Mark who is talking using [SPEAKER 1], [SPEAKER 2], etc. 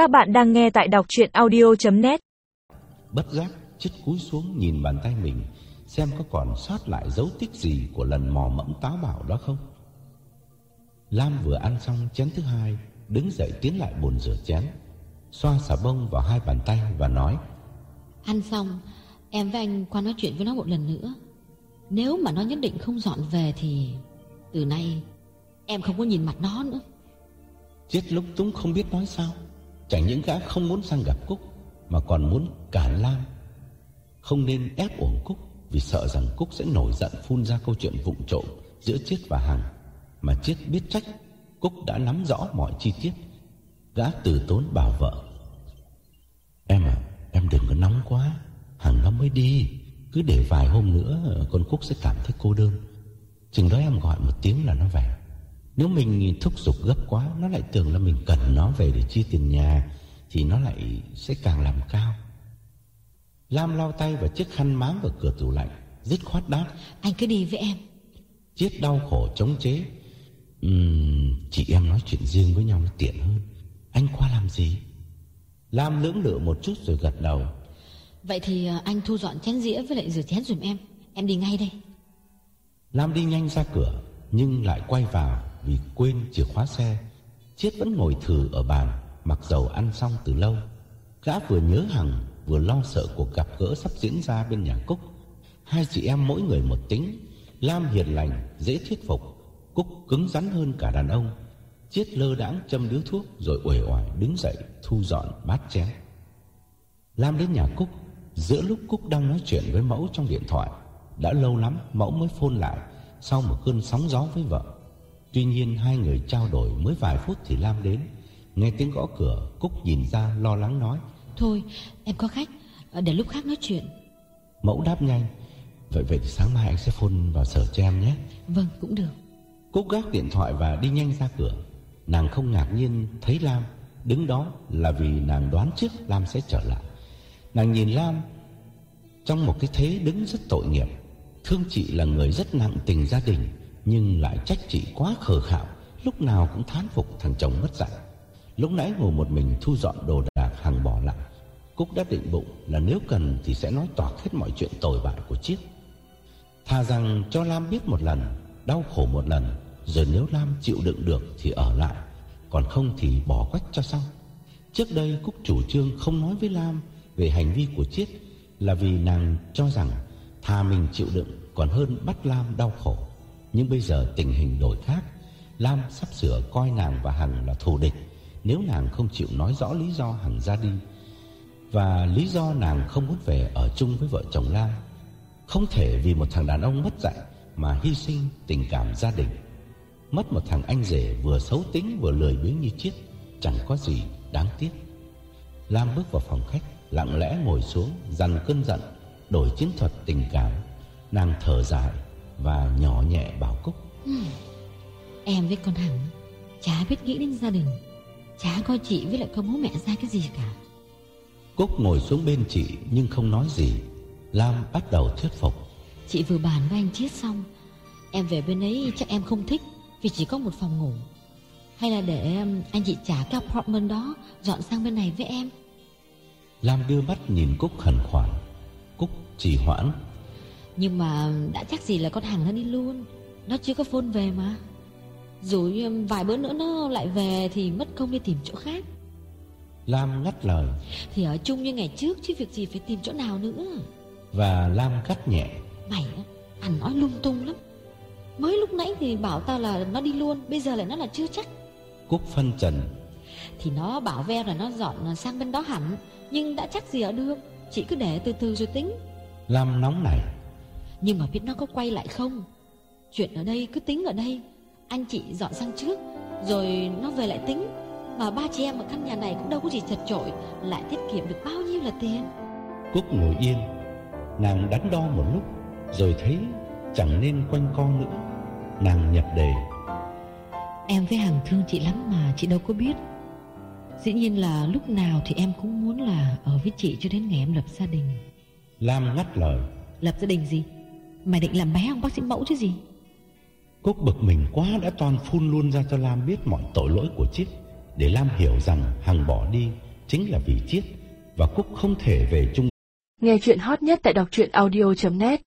[SPEAKER 1] Các bạn đang nghe tại đọc chuyện audio.net
[SPEAKER 2] Bất giác chích cúi xuống nhìn bàn tay mình Xem có còn sót lại dấu tích gì Của lần mò mẫm táo bạo đó không? Lam vừa ăn xong chén thứ hai Đứng dậy tiến lại bồn rửa chén Xoa xà bông vào hai bàn tay và nói
[SPEAKER 3] Ăn xong Em với anh qua nói chuyện với nó một lần nữa. Nếu mà nó nhất định không dọn về thì Từ nay Em không có nhìn mặt nó nữa.
[SPEAKER 2] Chết lúc túng không biết nói sao Chẳng những gã không muốn sang gặp Cúc, Mà còn muốn cản Lam. Không nên ép uổng Cúc Vì sợ rằng Cúc sẽ nổi giận phun ra câu chuyện vụng trộm Giữa Chiết và Hằng. Mà Chiết biết trách Cúc đã nắm rõ mọi chi tiết. Gã từ tốn bảo vợ, Em à Em đừng có nóng quá. Hằng nó mới đi. Cứ để vài hôm nữa, Con Cúc sẽ cảm thấy cô đơn. Chừng đó em gọi một tiếng là nó về. Nếu mình thúc giục gấp quá Nó lại tưởng là mình cần nó về để chi tiền nhà Thì nó lại sẽ càng làm cao. Lam lau tay vào chiếc khăn máng vào cửa tủ lạnh Dứt khoát đáp
[SPEAKER 3] Anh cứ đi với em.
[SPEAKER 2] Chiết đau khổ chống chế. Ừm, Chị em nói chuyện riêng với nhau nó tiện hơn. Anh qua làm gì? Lam lưỡng lự một chút rồi gật đầu.
[SPEAKER 3] Vậy thì à, anh thu dọn chén dĩa với lại rửa chén dùm em. Em đi ngay đây.
[SPEAKER 2] Lam đi nhanh ra cửa Nhưng lại quay vào vì quên chìa khóa xe Chiết vẫn ngồi thử ở bàn Mặc dầu ăn xong từ lâu. Gã vừa nhớ Hằng Vừa lo sợ cuộc gặp gỡ sắp diễn ra bên nhà Cúc. Hai chị em mỗi người một tính Lam hiền lành, dễ thuyết phục Cúc cứng rắn hơn cả đàn ông. Chiết lơ đãng châm điếu thuốc Rồi uể oải đứng dậy thu dọn bát chén. Lam đến nhà Cúc Giữa lúc Cúc đang nói chuyện với mẫu trong điện thoại Đã lâu lắm mẫu mới phone lại Sau một cơn sóng gió với vợ. Tuy nhiên hai người trao đổi mới vài phút thì Lam đến. Nghe tiếng gõ cửa Cúc nhìn ra lo lắng nói.
[SPEAKER 3] Thôi em có khách Để lúc khác nói chuyện.
[SPEAKER 2] Mẫu đáp nhanh. Vậy vậy thì sáng mai anh sẽ phone vào sở cho em nhé.
[SPEAKER 3] Vâng cũng được.
[SPEAKER 2] Cúc gác điện thoại và đi nhanh ra cửa. Nàng không ngạc nhiên thấy Lam. Đứng đó là vì nàng đoán trước Lam sẽ trở lại. Nàng nhìn Lam Trong một cái thế đứng rất tội nghiệp. Thương chị là người rất nặng tình gia đình nhưng lại trách chị quá khờ khạo, Lúc nào cũng thán phục thằng chồng mất dạy Lúc nãy ngồi một mình thu dọn đồ đạc hàng bỏ lại, Cúc đã định bụng là nếu cần Thì sẽ nói toạc hết mọi chuyện tồi bại của Chiết Thà rằng cho Lam biết một lần, Đau khổ một lần, Rồi nếu Lam chịu đựng được thì ở lại, Còn không thì bỏ quách cho xong Trước đây Cúc chủ trương không nói với Lam Về hành vi của Chiết Là vì nàng cho rằng Thà mình chịu đựng còn hơn bắt Lam đau khổ. Nhưng bây giờ tình hình đổi khác. Lam sắp sửa coi nàng và Hằng là thù địch. Nếu nàng không chịu nói rõ lý do Hằng ra đi, Và lý do nàng không muốn về ở chung với vợ chồng Lam, Không thể vì một thằng đàn ông mất dạy Mà hy sinh tình cảm gia đình. Mất một thằng anh rể vừa xấu tính vừa lười biếng như chiết Chẳng có gì đáng tiếc. Lam bước vào phòng khách, Lặng lẽ ngồi xuống, Dằn cơn giận, Đổi chiến thuật tình cảm. Nàng thở dài. Và nhỏ nhẹ bảo Cúc.
[SPEAKER 3] Em với con Hằng Chả biết nghĩ đến gia đình Chả coi chị với lại con bố mẹ ra cái gì cả.
[SPEAKER 2] Cúc ngồi xuống bên chị Nhưng không nói gì. Lam bắt đầu thuyết phục.
[SPEAKER 3] Chị vừa bàn với anh Chiết xong Em về bên ấy chắc em không thích Vì chỉ có một phòng ngủ. Hay là để em, anh chị trả cái apartment đó Dọn sang bên này với em?
[SPEAKER 2] Lam đưa mắt nhìn Cúc khẩn khoản Cúc chỉ hoãn
[SPEAKER 3] Nhưng mà đã chắc gì là con Hằng nó đi luôn. Nó chưa có phone về mà. Rồi um, vài bữa nữa nó lại về Thì mất công đi tìm chỗ khác.
[SPEAKER 2] Lam ngắt lời.
[SPEAKER 3] Thì ở chung như ngày trước chứ việc gì phải tìm chỗ nào nữa.
[SPEAKER 2] Và Lam cắt nhẹ.
[SPEAKER 3] Mày á, ăn nói lung tung lắm. Mới lúc nãy thì bảo tao là nó đi luôn Bây giờ lại nó là chưa chắc.
[SPEAKER 2] Cúc phân trần.
[SPEAKER 3] Thì nó bảo ve là nó dọn sang bên đó hẳn Nhưng đã chắc gì ở được. Chị cứ để từ từ rồi tính.
[SPEAKER 2] Lam nóng này
[SPEAKER 3] Nhưng mà biết nó có quay lại không? Chuyện ở đây cứ tính ở đây. Anh chị dọn sang trước Rồi nó về lại tính. Mà ba chị em ở căn nhà này cũng đâu có gì chật chội. Lại tiết kiệm được bao nhiêu là tiền?
[SPEAKER 2] Cúc ngồi yên. Nàng đắn đo một lúc Rồi thấy chẳng nên quanh co nữa. Nàng nhập đề.
[SPEAKER 3] Em với Hằng thương chị lắm mà chị đâu có biết. Dĩ nhiên là lúc nào thì em cũng muốn là ở với chị cho đến ngày em lập gia đình.
[SPEAKER 2] Lam ngắt lời.
[SPEAKER 3] Lập gia đình gì Mày định làm bé không bác sĩ mẫu chứ gì?
[SPEAKER 2] Cúc bực mình quá đã toàn phun luôn ra cho Lam biết mọi tội lỗi của Chiết Để Lam hiểu rằng Hằng bỏ đi chính là vì Chiết và Cúc không thể về chung.
[SPEAKER 1] Nghe chuyện hot nhất tại đọc truyện audio.net